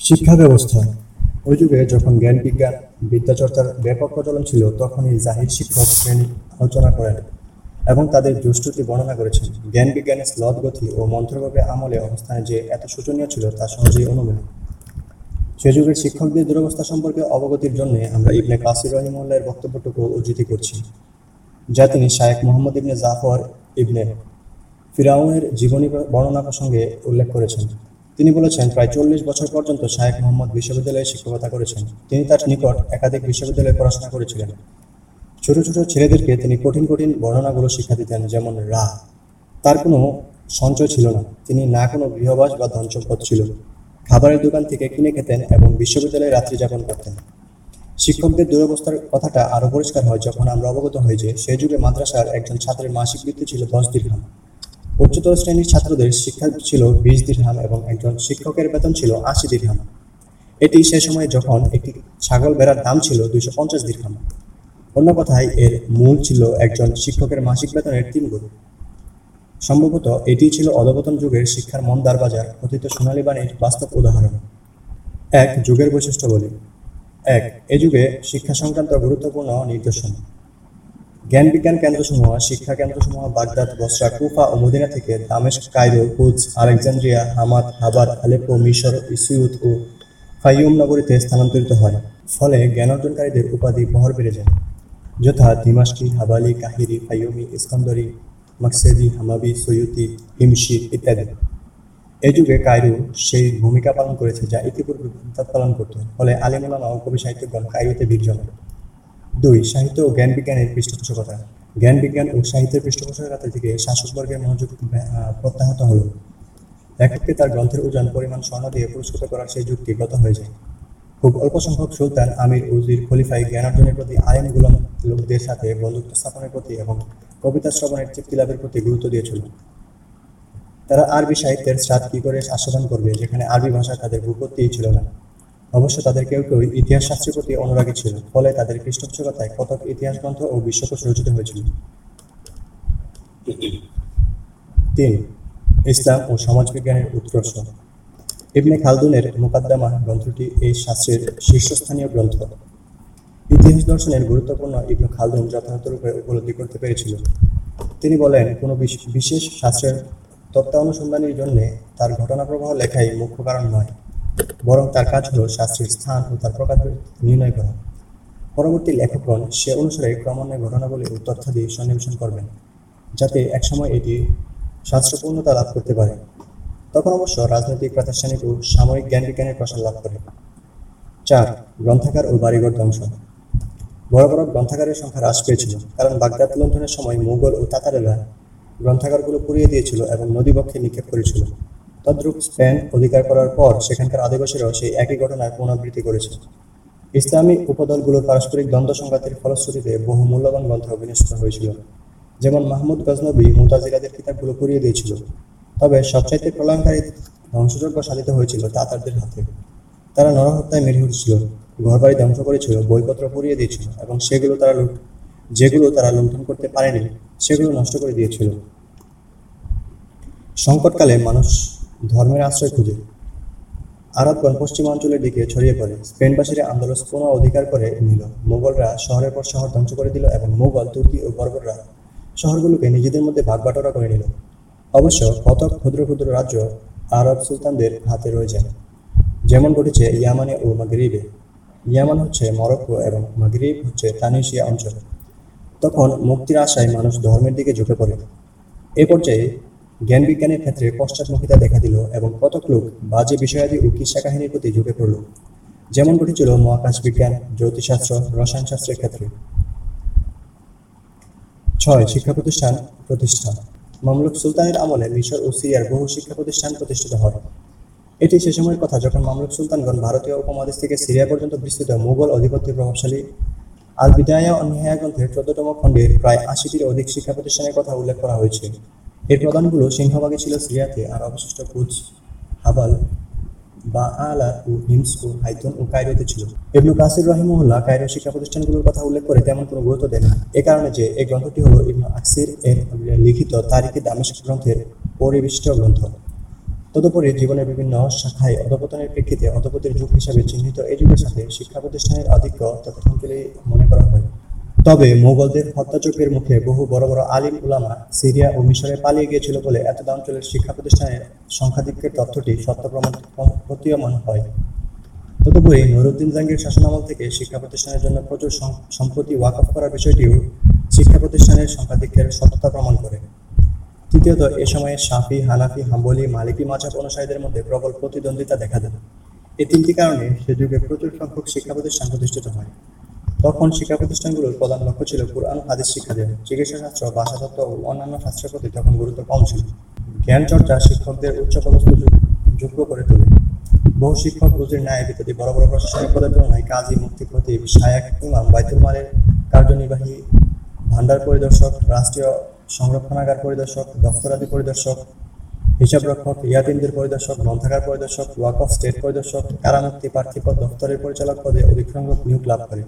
শিক্ষা ব্যবস্থা ওই যুগে যখন জ্ঞান বিজ্ঞান, বিদ্যাচর্চার ব্যাপক প্রচলন ছিল, তখনই জাহির শিক্ষক শ্রেণি আলোচনা করেন এবং তাদের দুষ্টুতি বর্ণনা করেছেন। জ্ঞান বিজ্ঞানের স্লথ গতি ও মন্ত্রভাবে আমলে অবস্থানে যে এত শোচনীয় ছিল, তা সহজেই অনুমেয় সে যুগের শিক্ষকদের দুরবস্থা সম্পর্কে অবগতির জন্য আমরা ইবনে কাসির রহিমুল্লাহের বক্তব্যটুকু উদ্ধৃতি করছি, যা তিনি শায়েখ মোহাম্মদ ইবনে জাফর ইবনে ফিরাউনের জীবনী বর্ণনা প্রসঙ্গে উল্লেখ করেছেন। তিনি বলেছেন, প্রায় চল্লিশ বছর পর্যন্ত শায়েখ মোহাম্মদ বিশ্ববিদ্যালয়ে শিক্ষকতা করেছেন। তিনি তার নিকট একাধিক বিশ্ববিদ্যালয়ে পড়াশোনা করেছিলেন। ছোট ছোট ছেলেদেরকে তিনি কঠিন কঠিন বর্ণনাগুলো শিক্ষা দিতেন, যেমন রা। তার কোনো সঞ্চয় ছিল না। তিনি না কোনো গৃহবাস বা ধন সম্পদ ছিল। খাবারের দোকান থেকে কিনে খেতেন এবং বিশ্ববিদ্যালয়ে রাত্রি যাপন করতেন। শিক্ষকদের দুরবস্থার কথাটা আরও পরিষ্কার হয় যখন আমরা অবগত হই যে সেই যুগে মাদ্রাসার একজন ছাত্রের মাসিক বৃত্তি ছিল দশ দীর্ঘাম উচ্চতর শ্রেণির ছাত্রদের শিক্ষা ছিল বিশ দীর্ঘাম এবং একজন শিক্ষকের বেতন ছিল আশি দীর্ঘাম এটি সে সময়ে যখন একটি ছাগল বেড়ার দাম ছিল দুইশো পঞ্চাশ দীর্ঘাম অন্য কথায়, এর মূল ছিল একজন শিক্ষকের মাসিক বেতনের তিন গুণ। সম্ভবত এটি ছিল অধপতন যুগের শিক্ষার মন্দার বাজার, কথিত সোনালী বাণীর বাস্তব উদাহরণ। এক, যুগের বৈশিষ্ট্য বলি এক, এ যুগে শিক্ষা সংক্রান্ত গুরুত্বপূর্ণ নির্দেশন জ্ঞান বিজ্ঞান কেন্দ্রসমূহ, শিক্ষা কেন্দ্রসমূহ, বাগদাদ, বসরা, কুফা ও মদিনা থেকে দামেস্ক, কায়রো কুচ আলেকজান্দ্রিয়া, হামাদ হাবার আলেপো মিশর ইসিউত ও ফাইয়ুম নগরীতে স্থানান্তরিত হয়। ফলে জ্ঞান অর্জনকারীদের উপাধি বহর বেড়ে যায়। যথা দিমাশকি হাবালি, কাহিরি, ফাইয়ুমি, ইস্কন্দরি, মাকসেদি, হামাবি, সৈয়দি হিমশির ইত্যাদি। এই যুগে কায়রো সেই ভূমিকা পালন করেছে যা ইতিপূর্বে বাগদাদ পালন করত। ফলে আলিমুলামা ও কবি সাহিত্যগণ কায়রোতে ভিড় জমায় দুই, সাহিত্য ও জ্ঞান বিজ্ঞানের পৃষ্ঠপোষকতা। জ্ঞান বিজ্ঞান ও সাহিত্যের পৃষ্ঠপোষকতা থেকে শাসকবর্গের মনোযোগ প্রত্যাহত হল। লেখককে তার গ্রন্থের ওজন, পরিমাণ, স্বর্ণ দিয়ে পুরস্কৃত করার সেই যুক্তি গত হয়ে যায়। খুব অল্প সংখ্যক সুলতান, আমির, উজির, খলিফাই জ্ঞান অর্জনের প্রতি আইন গুলাম লোকদের সাথে বন্ধুত্ব স্থাপনের প্রতি এবং কবিতা শ্রবণের তৃপ্তি লাভের প্রতি গুরুত্ব দিয়েছিল তারা আরবি সাহিত্যের স্বাদ কি করে আস্বাদন করবে, যেখানে আরবি ভাষা তাদের ভূপত্তিই ছিল না। অবশ্য তাদের কেউ কেউ ইতিহাস শাস্ত্রের প্রতি অনুরাগী ছিল, ফলে তাদের পৃষ্ঠপোষকতায় কতক ইতিহাস গ্রন্থ ও বিশ্বকোষ রচিত হয়েছিল। তিন, ইসলাম ও সমাজবিজ্ঞানের উৎকর্ষ। ইবনে খালদুনের মোকাদ্দামা গ্রন্থটি এই শাস্ত্রের শীর্ষস্থানীয় গ্রন্থ। ইতিহাস দর্শনের গুরুত্বপূর্ণ ইবনে খালদুন যথাযথরূপে উপলব্ধি করতে পেরেছিল। তিনি বলেন, কোনো বিশেষ শাস্ত্রের তত্ত্বানুসন্ধানের জন্য তার ঘটনা প্রবাহ লেখাই মুখ্য কারণ নয়। বরং তার কাজ হল শাস্ত্রের স্থান ও তার প্রকার নির্ণয় করা। পরবর্তী লেখকগণ সে অনুসারে ক্রমান্বয়ে ঘটনাগুলি ও তথ্যাদি সন্নিবেশন করবেন, যাতে একসময় এটি শাস্ত্রপূর্ণতা লাভ করতে পারে। তখন অবশ্য রাজনৈতিক, প্রাতিষ্ঠানিক ও সামরিক জ্ঞান বিজ্ঞানের প্রসার লাভ করে। চার, গ্রন্থাগার ও বাড়িঘর ধ্বংস। বড় বড় গ্রন্থাগারের সংখ্যা হ্রাস পেয়েছিল, কারণ বাগদাদ লুণ্ঠনের সময় মুঘল ও তাতারেরা গ্রন্থাগারগুলো পুড়িয়ে দিয়েছিল এবং নদীবক্ষে নিক্ষেপ করেছিল। তদ্রূপ স্পেন অধিকার করার পর সেখানকার আদিবাসীরাও সেই একই ঘটনার পুনরাবৃত্তি করেছে। ইসলামী উপদলগুলোর পারস্পরিক দ্বন্দ্ব সংঘাতের ফলশ্রুতিতে বহু মূল্যবান গ্রন্থ বিনষ্ট হয়েছিল। যেমন মাহমুদ গজনবী মুতাজিরাদের কিতাবগুলো পুড়িয়ে দিয়েছিল। তবে সবচাইতে প্রলয়ঙ্কারী ধ্বংসযজ্ঞ সাধিত হয়েছিল তাতারদের হাতে। তারা নরহত্যায় মেরে উঠছিল ঘরবাড়ি ধ্বংস করেছিল, বইপত্র পুড়িয়ে দিয়েছিল এবং সেগুলো তারা লুট- যেগুলো তারা লুণ্ঠন করতে পারেনি, সেগুলো নষ্ট করে দিয়েছিল। সংকটকালে মানুষ ধর্মের আশ্রয় খুঁজে। আরবগণ পশ্চিমাঞ্চলের দিকে ছড়িয়ে পড়ে। স্পেনবাসীরা আন্দোলন পুনঃ অধিকার করে নিল। মোগলরা শহরের পর শহর ধ্বংস করে দিল এবং মোগল, তুর্কি ও বর্বররা শহরগুলোকে নিজেদের মধ্যে ভাগবাটোয়ারা করে নিল। অবশ্য কতক ক্ষুদ্র ক্ষুদ্র রাজ্য আরব সুলতানদের হাতে রয়ে যায়। যেমন ঘটেছে ইয়ামানে ও মাগরিবে। ইয়ামান হচ্ছে মরক্কো এবং মাগরিব হচ্ছে তানিশিয়া অঞ্চল। তখন মুক্তির আশায় মানুষ ধর্মের দিকে ঝুঁকে পড়ে। এ পর্যায়ে জ্ঞান বিজ্ঞানের ক্ষেত্রে পশ্চাৎমুখিতা দেখা দিল এবং কতক লোক বাজে বিষয়াদি ও কাহিনীর প্রতি ঝুঁকে পড়ল। যেমন ঘটেছিল মহাকাশ বিজ্ঞান, জ্যোতিষশাস্ত্র, রসায়নশাস্ত্রের ক্ষেত্রে। ছয় শিক্ষা প্রতিষ্ঠান। প্রতিষ্ঠা মামলুক সুলতানের আমলে মিশর ও সিরিয়ার বহু শিক্ষা প্রতিষ্ঠান প্রতিষ্ঠিত হয়। এটি সে সময়ের কথা যখন মামলুক সুলতানগণ ভারতীয় উপমহাদেশ থেকে সিরিয়া পর্যন্ত বিস্তৃত মুঘল আধিপত্যের প্রভাবশালী আল বিদায়া ও গ্রন্থের চোদ্দতম খণ্ডের প্রায় আশিটির অধিক শিক্ষা প্রতিষ্ঠানের কথা উল্লেখ করা হয়েছে। এর প্রধানগুলো সিংহভাগে ছিল সিরিয়াতে, আর অবশিষ্ট কুচ, হাবাল বা আলা ও হিমস ও হাইতন ও কায়রোতে ছিল। ইবনু কাসির রহিমুল্লাহ কায়রো শিক্ষা প্রতিষ্ঠানগুলোর কথা উল্লেখ করে তেমন কোনো গুরুত্ব দেন না। এ কারণে যে এই গ্রন্থটি হলো ইবনু আকসির এর লিখিত তারিখে দামেস্ক গ্রন্থের পরিবিষ্ট গ্রন্থ। তদুপরি জীবনের বিভিন্ন শাখায় অধপতনের প্রেক্ষিতে অধপতির যুগ হিসাবে চিহ্নিত এই যুগের সাথে শিক্ষা প্রতিষ্ঠানের আধিক্য তথাকথনকালে মনে করা হয়। তবে মোগলদের হত্যাযজ্ঞের মুখে বহু বড় বড় আলিম উলামা সিরিয়া ও মিশরে পালিয়ে গিয়েছিল বলে এতদ অঞ্চলের শিক্ষা প্রতিষ্ঠানের সংখ্যাধিক্যের তথ্যটি সত্য প্রমাণ প্রতীয়মান হয়। তদুপরি নুরুদ্দিন জাহাঙ্গীর শাসনামল থেকে শিক্ষা প্রতিষ্ঠানের জন্য প্রচুর সম- সম্পত্তি ওয়াকফ করার বিষয়টিও শিক্ষা প্রতিষ্ঠানের সংখ্যাধিক্যের সত্যতা প্রমাণ করে। তৃতীয়ত, এ সময়ে শাফি, হানাফি, হাম্বলি, মালিকি মাঝাব অনুসারীদের মধ্যে প্রবল প্রতিদ্বন্দ্বিতা দেখা দেয়। এই তিনটি কারণে সে যুগে প্রচুর সংখ্যক শিক্ষা প্রতিষ্ঠান প্রতিষ্ঠিত হয়। তখন শিক্ষা প্রতিষ্ঠানগুলোর প্রধান লক্ষ্য ছিল কোরআন হাদিস শিক্ষা দেওয়া। চিকিৎসা শাস্ত্র ভাষাতত্ত্ব ও অন্যান্য শাস্ত্রের প্রতি তখন গুরুত্ব কম ছিল। জ্ঞান চর্চা শিক্ষকদের উচ্চপদস্থ যোগ- যোগ্য করে তোলে। বহু শিক্ষক রুজির ন্যায় ইত্যাদি বড় বড় প্রশাসনিক পদের তুলনায় কাজী মুক্তি খতিব, শায়াক, ইমাম, বাইতুল মালের কার্যনির্বাহী ভান্ডার পরিদর্শক, রাষ্ট্রীয় সংরক্ষণাগার পরিদর্শক দপ্তরাদি পরিদর্শক, হিসাবরক্ষক, ইয়াতিমদের পরিদর্শক, গ্রন্থাগার পরিদর্শক ওয়াক অফ স্টেট পরিদর্শক, কারামুক্তি প্রার্থী পদ দপ্তরের পরিচালক পদে অধিক সংখ্যক নিয়োগ লাভ করে।